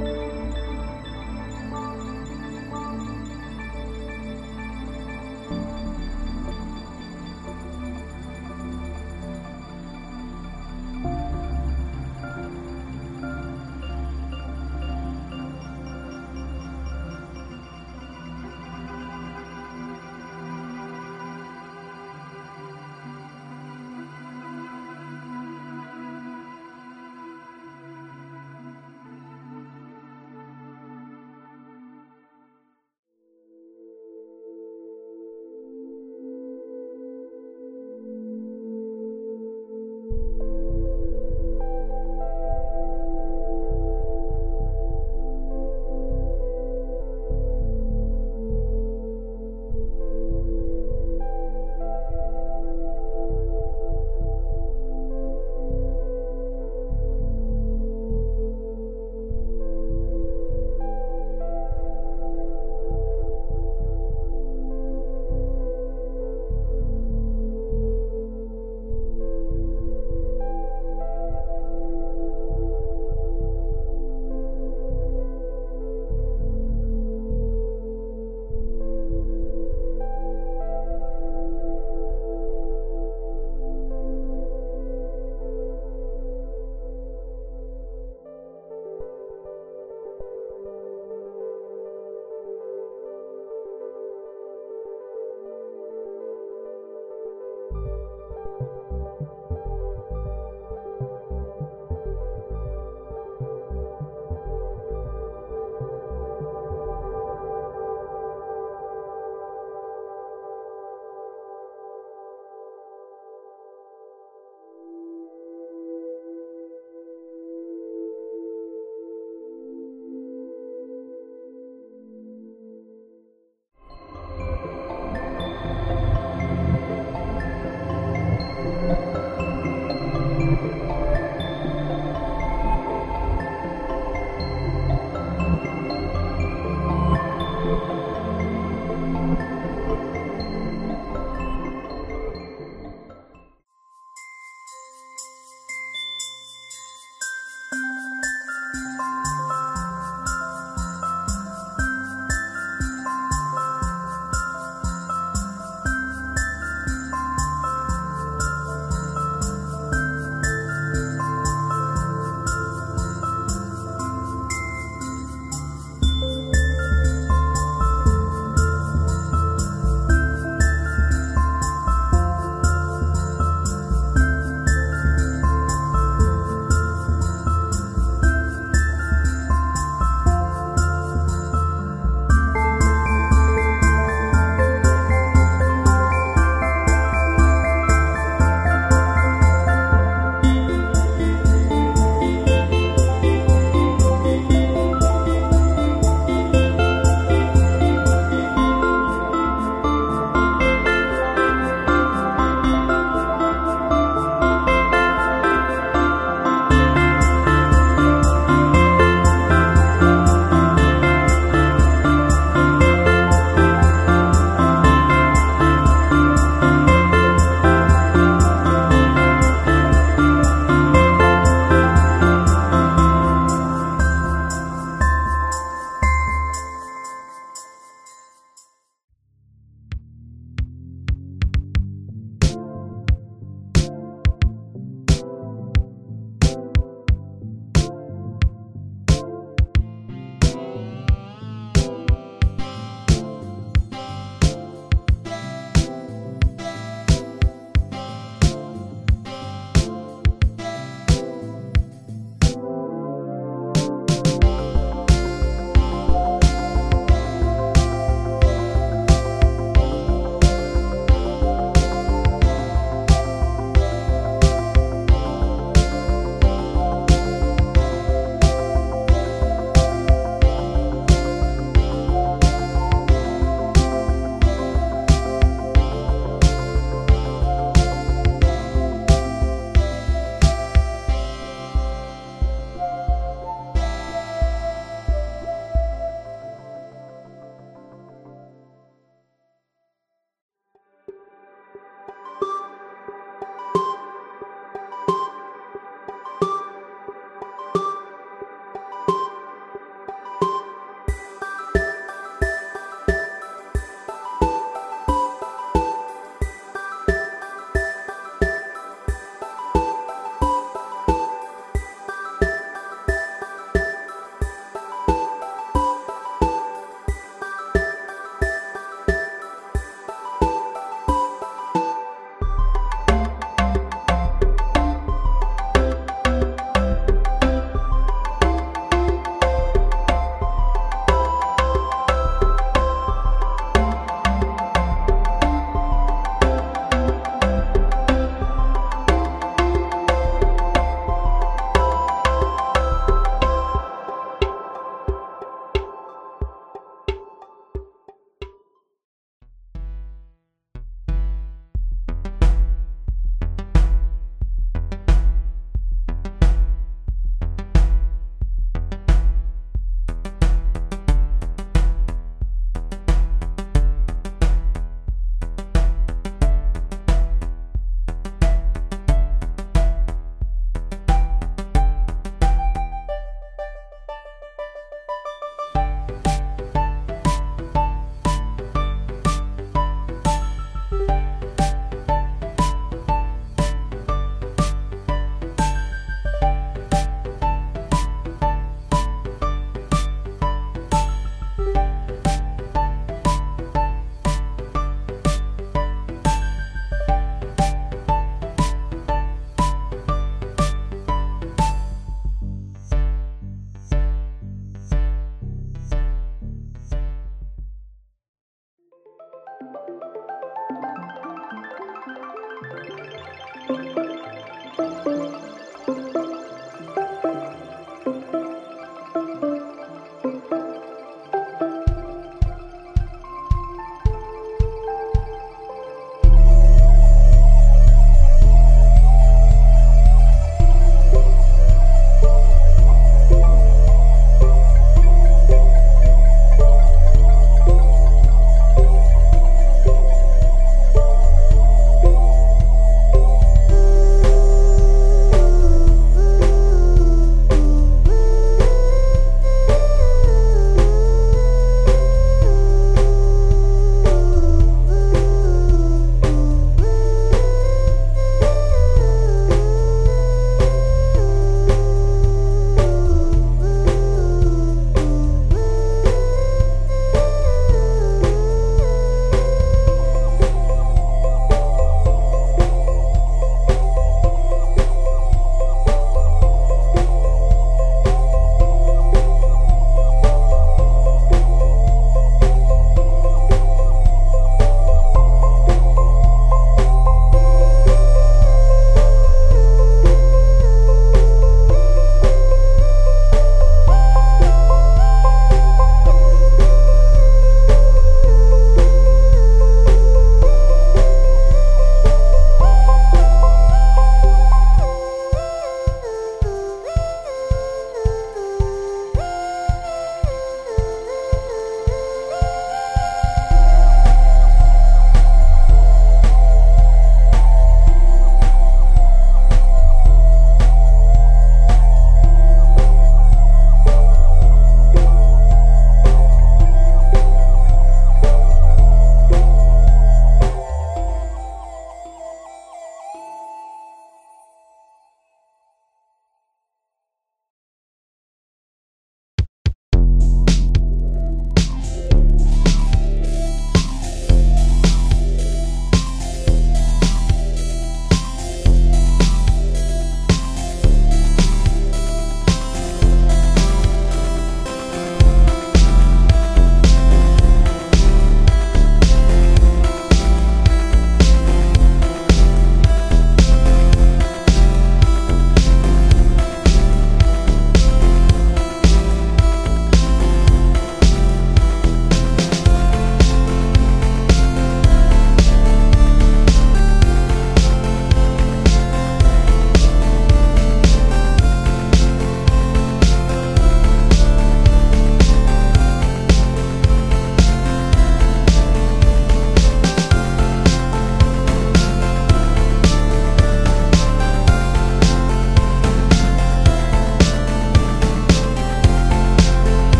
Bye.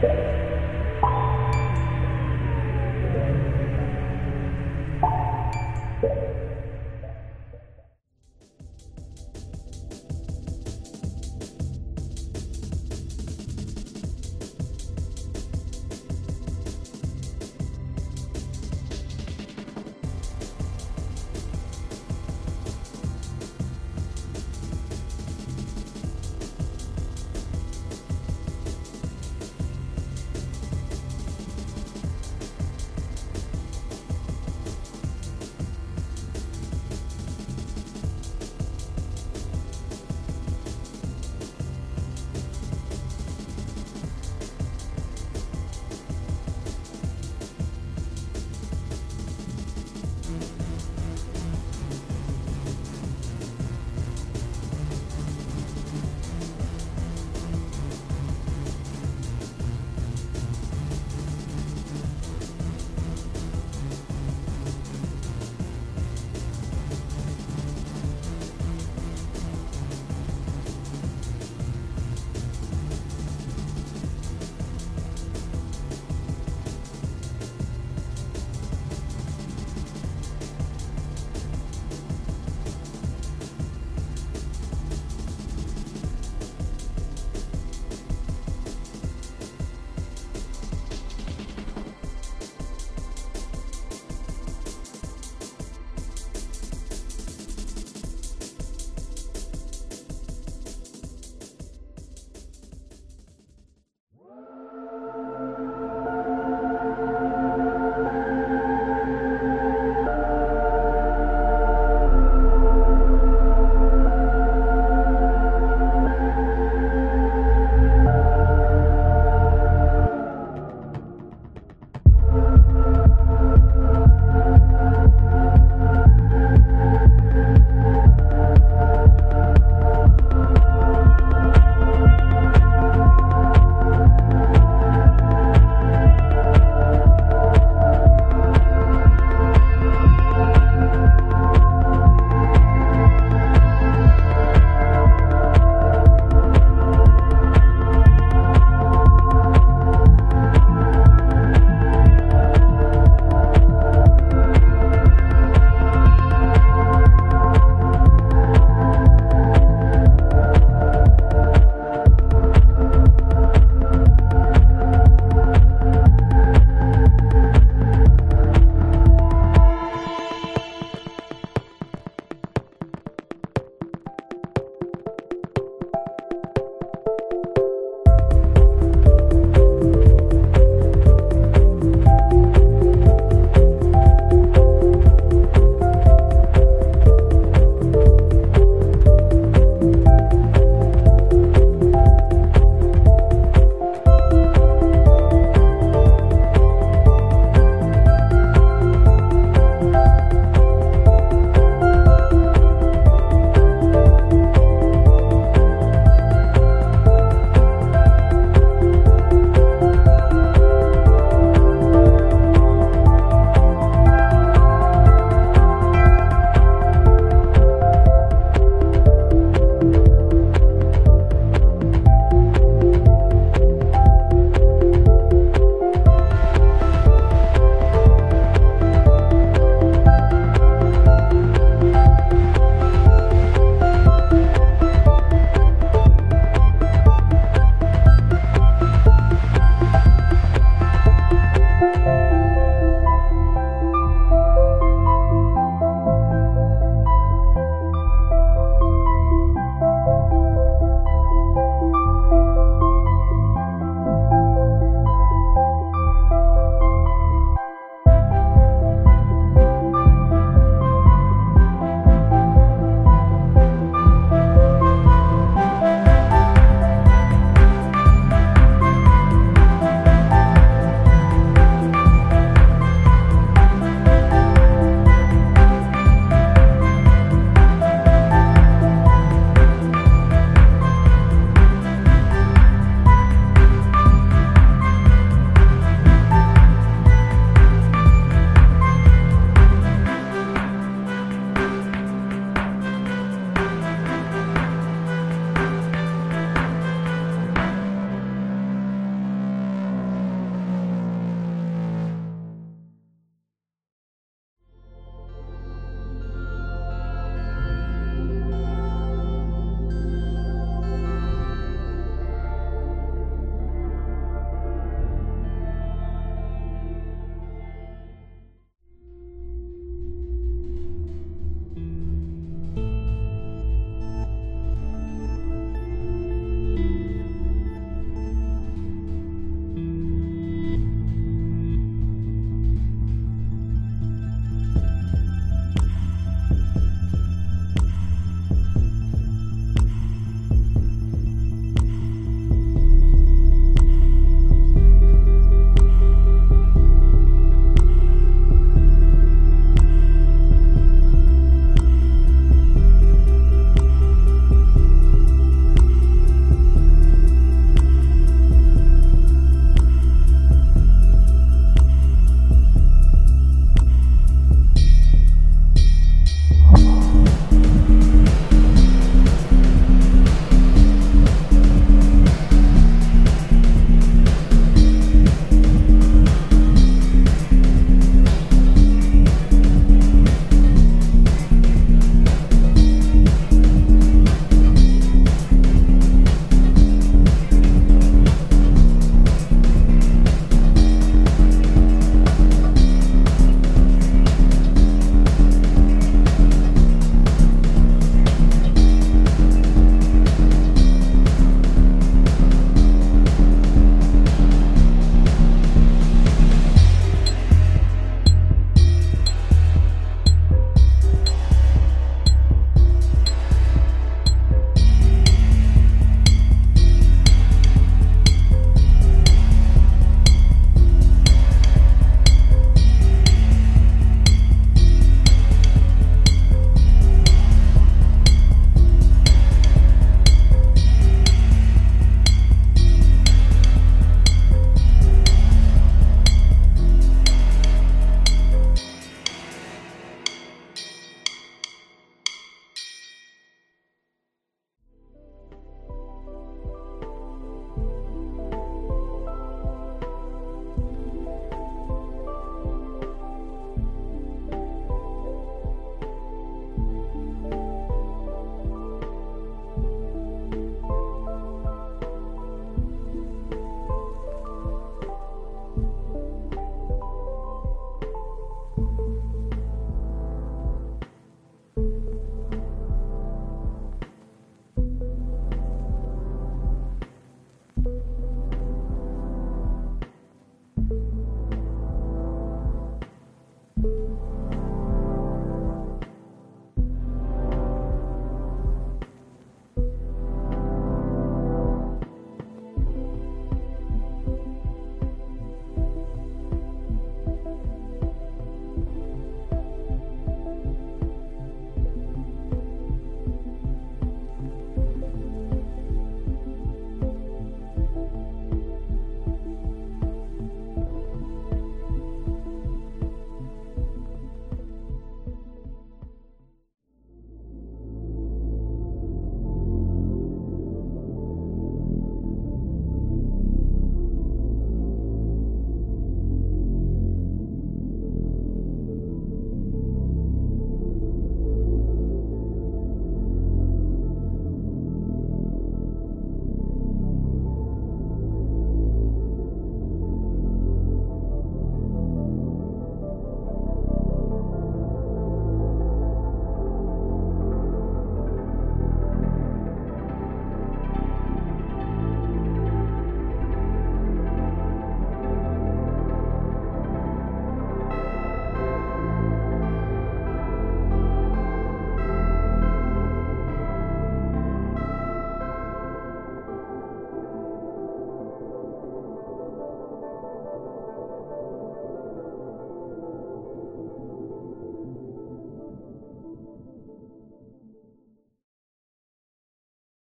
You